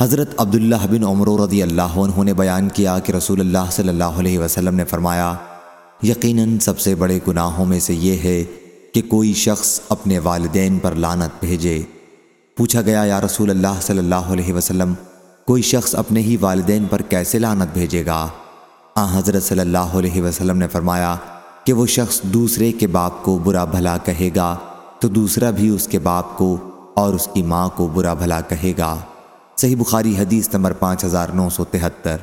حضرت عبداللہ بن عمر رضی اللہ عنہ نے بیان کیا کہ رسول اللہ صلی اللہ علیہ وسلم نے فرمایا، یقیناً سب سے بڑے گناہوں میں سے یہ ہے کہ کوئی شخص اپنے والدین پر لانت بھیجے۔ پوچھا گیا، یا رسول اللہ صلی اللہ علیہ وسلم، کوئی شخص اپنے ہی والدین پر کیسے لانت بھیجے گا؟ آ حضرت صلی اللہ علیہ وسلم نے فرمایا کہ وہ شخص دوسرے کے باپ کو برا بھلا کہے گا تو دوسرا بھی اس کے باپ کو اور اس کی ماں کو برا بھلا کہے گا۔ صحیح بخاری حدیث نمبر پانچ ہزار نو سو تہتر۔